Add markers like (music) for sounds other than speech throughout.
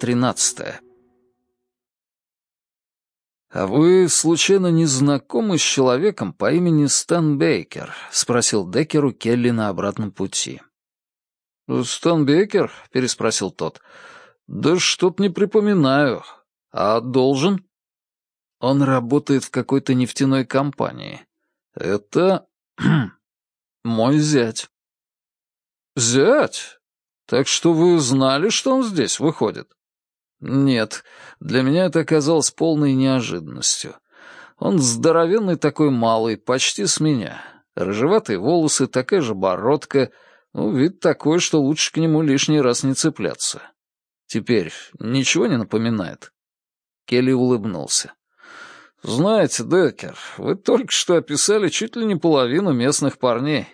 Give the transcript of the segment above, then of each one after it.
13. «А вы, случайно, не знакомы с человеком по имени Стэн Бейкер?» — спросил Деккеру Келли на обратном пути. «Стэн Бейкер?» — переспросил тот. «Да что-то не припоминаю. А должен?» «Он работает в какой-то нефтяной компании. Это... (clears throat) мой зять». «Зять? Так что вы знали, что он здесь выходит?» Нет, для меня это оказалось полной неожиданностью. Он здоровенный такой малый, почти с меня. Рыжеватые волосы, такая же бородка. Ну, вид такой, что лучше к нему лишний раз не цепляться. Теперь ничего не напоминает?» Келли улыбнулся. «Знаете, Деккер, вы только что описали чуть ли не половину местных парней».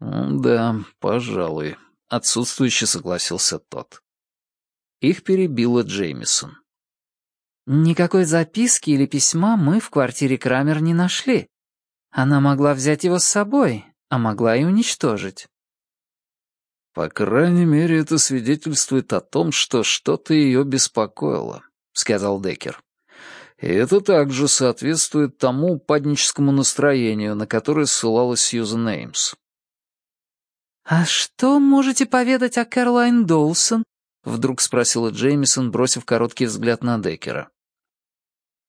«Да, пожалуй», — отсутствующе согласился тот. Их перебила Джеймисон. «Никакой записки или письма мы в квартире Крамер не нашли. Она могла взять его с собой, а могла и уничтожить». «По крайней мере, это свидетельствует о том, что что-то ее беспокоило», — сказал Деккер. «И это также соответствует тому упадническому настроению, на которое ссылалась Сьюзен Эймс». «А что можете поведать о Кэролайн Доусон?» — вдруг спросила Джеймисон, бросив короткий взгляд на Деккера.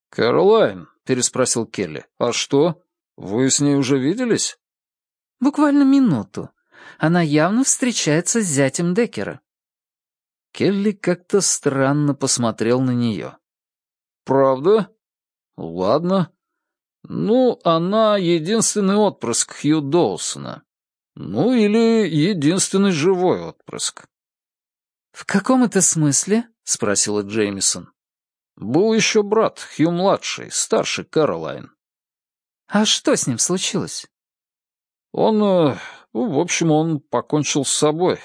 «Кэролайн?» — переспросил Келли. «А что? Вы с ней уже виделись?» «Буквально минуту. Она явно встречается с зятем Деккера». Келли как-то странно посмотрел на нее. «Правда? Ладно. Ну, она единственный отпрыск Хью Доусона. Ну, или единственный живой отпрыск. «В каком это смысле?» — спросила Джеймисон. «Был еще брат, Хью-младший, старший Каролайн». «А что с ним случилось?» «Он... Э, ну, в общем, он покончил с собой.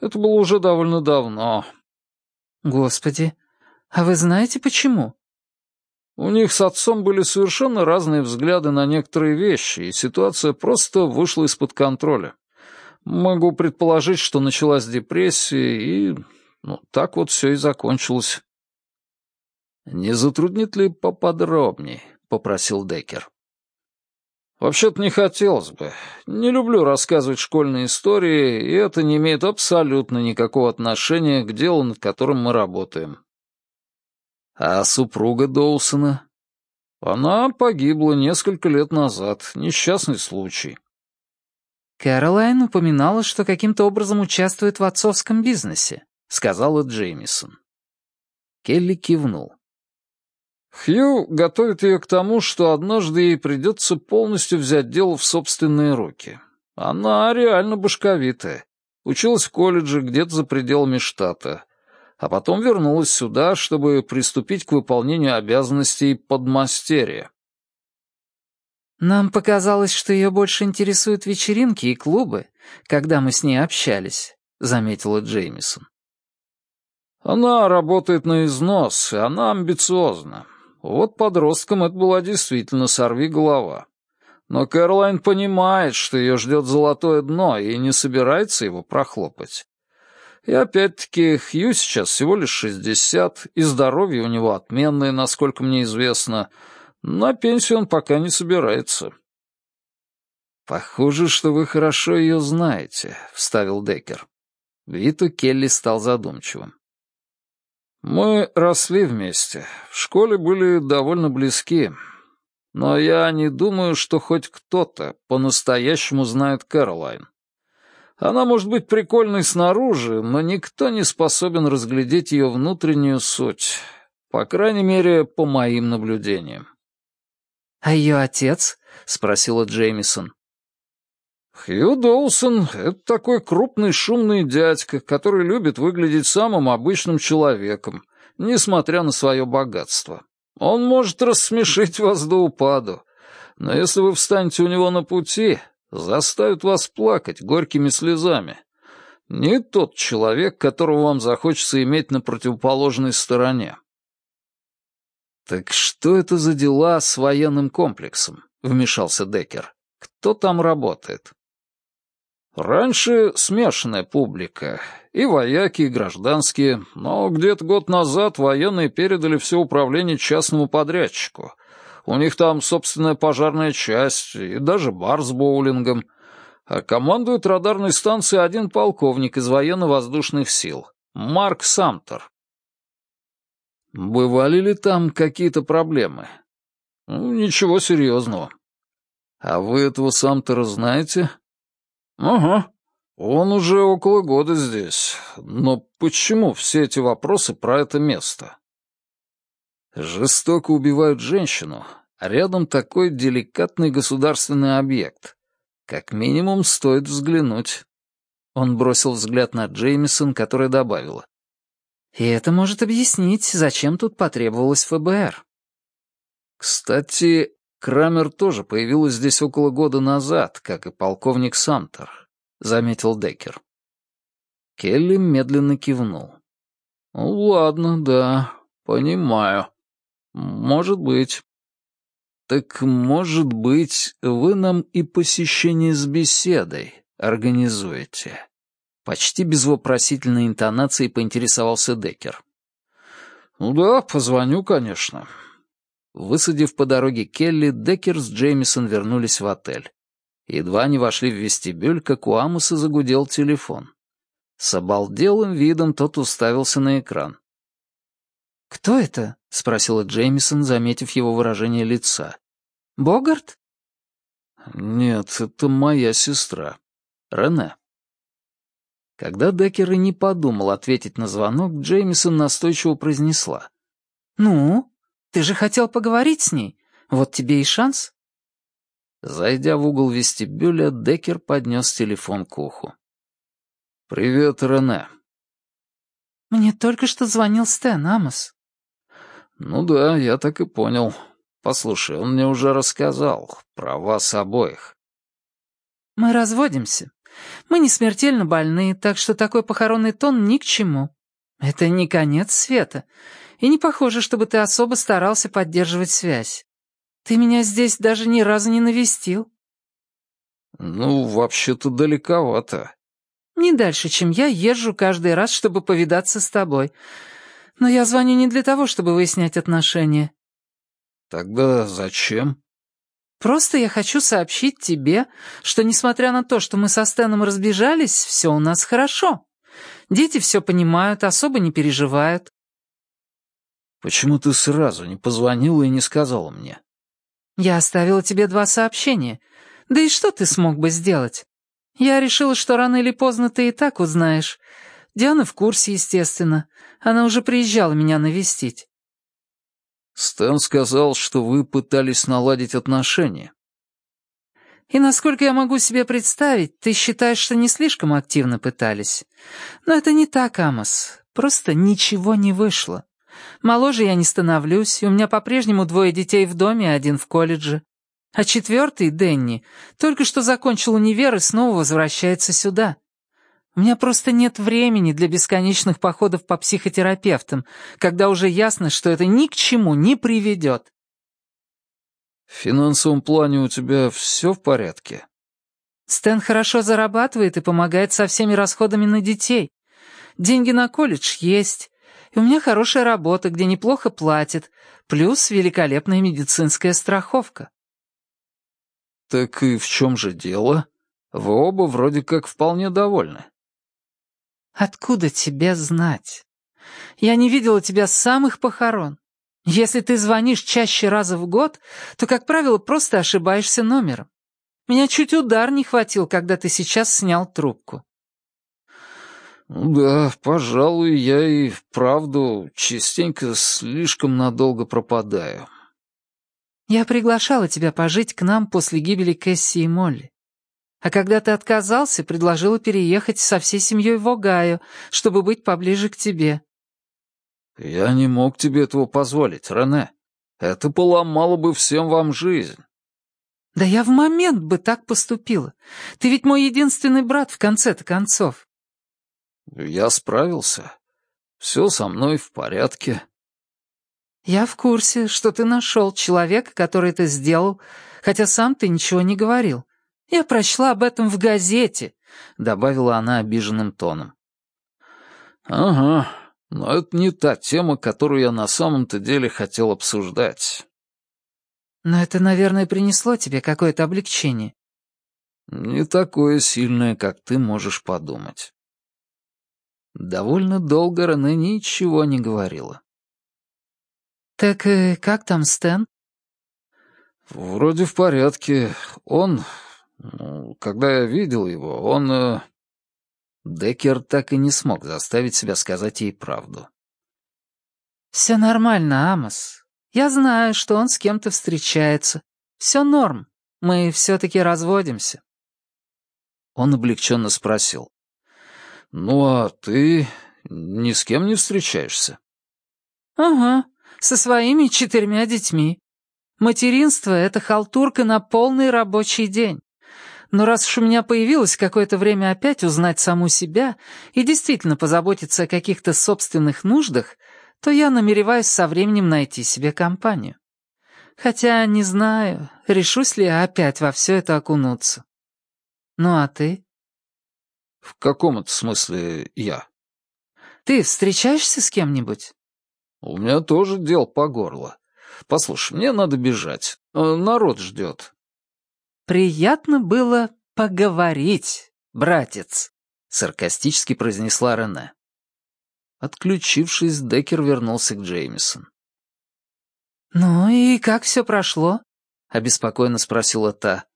Это было уже довольно давно». «Господи, а вы знаете, почему?» У них с отцом были совершенно разные взгляды на некоторые вещи, и ситуация просто вышла из-под контроля. Могу предположить, что началась депрессия, и ну, так вот все и закончилось. «Не затруднит ли поподробней?» — попросил Деккер. «Вообще-то не хотелось бы. Не люблю рассказывать школьные истории, и это не имеет абсолютно никакого отношения к делу, над которым мы работаем». «А супруга Доусона?» «Она погибла несколько лет назад. Несчастный случай». «Кэролайн упоминала, что каким-то образом участвует в отцовском бизнесе», — сказала Джеймисон. Келли кивнул. Хью готовит ее к тому, что однажды ей придется полностью взять дело в собственные руки. Она реально башковитая. Училась в колледже где-то за пределами штата. А потом вернулась сюда, чтобы приступить к выполнению обязанностей подмастерья. Нам показалось, что ее больше интересуют вечеринки и клубы, когда мы с ней общались», — заметила Джеймисон. «Она работает на износ, и она амбициозна. Вот подросткам это была действительно сорви голова. Но Кэролайн понимает, что ее ждет золотое дно, и не собирается его прохлопать. И опять-таки, Хью сейчас всего лишь шестьдесят, и здоровье у него отменное, насколько мне известно, — на пенсию он пока не собирается. «Похоже, что вы хорошо ее знаете», — вставил Деккер. Вид у Келли стал задумчивым. «Мы росли вместе. В школе были довольно близки. Но я не думаю, что хоть кто-то по-настоящему знает Кэролайн. Она может быть прикольной снаружи, но никто не способен разглядеть ее внутреннюю суть. По крайней мере, по моим наблюдениям. «А ее отец?» — спросила Джеймисон. «Хью Доусон — это такой крупный шумный дядька, который любит выглядеть самым обычным человеком, несмотря на свое богатство. Он может рассмешить вас до упаду, но если вы встанете у него на пути, заставит вас плакать горькими слезами. Не тот человек, которого вам захочется иметь на противоположной стороне. «Так что это за дела с военным комплексом?» — вмешался Деккер. «Кто там работает?» Раньше смешанная публика, и вояки, и гражданские, но где-то год назад военные передали все управление частному подрядчику. У них там собственная пожарная часть и даже бар с боулингом. А командует радарной станцией один полковник из военно-воздушных сил, Марк Самтер. Бывали ли там какие-то проблемы? Ну, ничего серьезного. А вы этого Самтера знаете? «Ага. Он уже около года здесь. Но почему все эти вопросы про это место?» Жестоко убивают женщину, а рядом такой деликатный государственный объект. Как минимум стоит взглянуть. Он бросил взгляд на Джеймисон, которая добавила. «И это может объяснить, зачем тут потребовалось ФБР». Кстати, Крамер тоже появилась здесь около года назад, как и полковник Самтер», — заметил Деккер. Келли медленно кивнул. «Ну, ладно, да, понимаю. Может быть. Так, может быть, вы нам и посещение с беседой организуете?» Почти без вопросительной интонации поинтересовался Деккер. «Ну да, позвоню, конечно. Высадив по дороге Келли, Деккер с Джеймисон вернулись в отель. Едва они вошли в вестибюль, как у Амоса загудел телефон. С обалделым видом тот уставился на экран. «Кто это?» — спросила Джеймисон, заметив его выражение лица. «Богарт?» «Нет, это моя сестра. Рене». Когда Деккер и не подумал ответить на звонок, Джеймисон настойчиво произнесла. «Ну?» Ты же хотел поговорить с ней. Вот тебе и шанс». Зайдя в угол вестибюля, Деккер поднес телефон к уху. «Привет, Рене». «Мне только что звонил Стэн, Амос». «Ну да, я так и понял. Послушай, он мне уже рассказал про вас обоих». «Мы разводимся. Мы не смертельно больны, так что такой похоронный тон ни к чему. Это не конец света и не похоже, чтобы ты особо старался поддерживать связь. Ты меня здесь даже ни разу не навестил». «Ну, вообще-то далековато». «Не дальше, чем я езжу каждый раз, чтобы повидаться с тобой. Но я звоню не для того, чтобы выяснять отношения». «Тогда зачем?» «Просто я хочу сообщить тебе, что, несмотря на то, что мы со Стэном разбежались, все у нас хорошо. Дети все понимают, особо не переживают. Почему ты сразу не позвонила и не сказала мне? Я оставила тебе два сообщения. Да и что ты смог бы сделать? Я решила, что рано или поздно ты и так узнаешь. Диана в курсе, естественно. Она уже приезжала меня навестить. Стэн сказал, что вы пытались наладить отношения. И насколько я могу себе представить, ты считаешь, что не слишком активно пытались. Но это не так, Амос. Просто ничего не вышло. Моложе я не становлюсь, у меня по-прежнему двое детей в доме, один в колледже. А четвертый, Дэнни, только что закончил универ и снова возвращается сюда. У меня просто нет времени для бесконечных походов по психотерапевтам, когда уже ясно, что это ни к чему не приведет. В финансовом плане у тебя все в порядке? Стэн хорошо зарабатывает и помогает со всеми расходами на детей. Деньги на колледж есть, и у меня хорошая работа, где неплохо платят, плюс великолепная медицинская страховка». «Так и в чем же дело? Вы оба вроде как вполне довольны». «Откуда тебе знать? Я не видела тебя с самых похорон. Если ты звонишь чаще раза в год, то, как правило, просто ошибаешься номером. Меня чуть удар не хватил, когда ты сейчас снял трубку. «Да, пожалуй, я и вправду частенько слишком надолго пропадаю». «Я приглашала тебя пожить к нам после гибели Кэсси и Молли. А когда ты отказался, предложила переехать со всей семьей в Огайо, чтобы быть поближе к тебе». «Я не мог тебе этого позволить, Рене. Это поломало бы всем вам жизнь». «Да я в момент бы так поступила. Ты ведь мой единственный брат в конце-то концов». Я справился. Все со мной в порядке. Я в курсе, что ты нашел человека, который это сделал, хотя сам ты ничего не говорил. Я прочла об этом в газете, — добавила она обиженным тоном. «Ага, но это не та тема, которую я на самом-то деле хотел обсуждать». «Но это, наверное, принесло тебе какое-то облегчение». «Не такое сильное, как ты можешь подумать». Довольно долго Рене ничего не говорила. «Так э, как там Стэн?» «Вроде в порядке. Он... Когда я видел его, он...» э, Деккер так и не смог заставить себя сказать ей правду. «Все нормально, Амос. Я знаю, что он с кем-то встречается. Все норм. Мы все-таки разводимся». Он облегченно спросил. «Ну а ты ни с кем не встречаешься?» «Ага, со своими четырьмя детьми. Материнство — это халтурка на полный рабочий день. Но раз уж у меня появилось какое-то время опять узнать саму себя и действительно позаботиться о каких-то собственных нуждах, то я намереваюсь со временем найти себе компанию. Хотя не знаю, решусь ли я опять во все это окунуться. Ну а ты? В каком это смысле я? Ты встречаешься с кем-нибудь? У меня тоже дел по горло. Послушай, мне надо бежать. Э, народ ждет. «Приятно было поговорить, братец», — саркастически произнесла Рене. Отключившись, Деккер вернулся к Джеймисон. «Ну и как все прошло?» — обеспокоенно спросила та.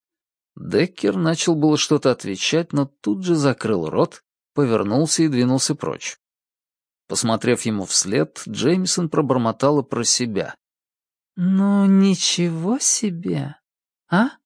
Деккер начал было что-то отвечать, но тут же закрыл рот, повернулся и двинулся прочь. Посмотрев ему вслед, Джеймисон пробормотала про себя. «Ну, ничего себе, а?»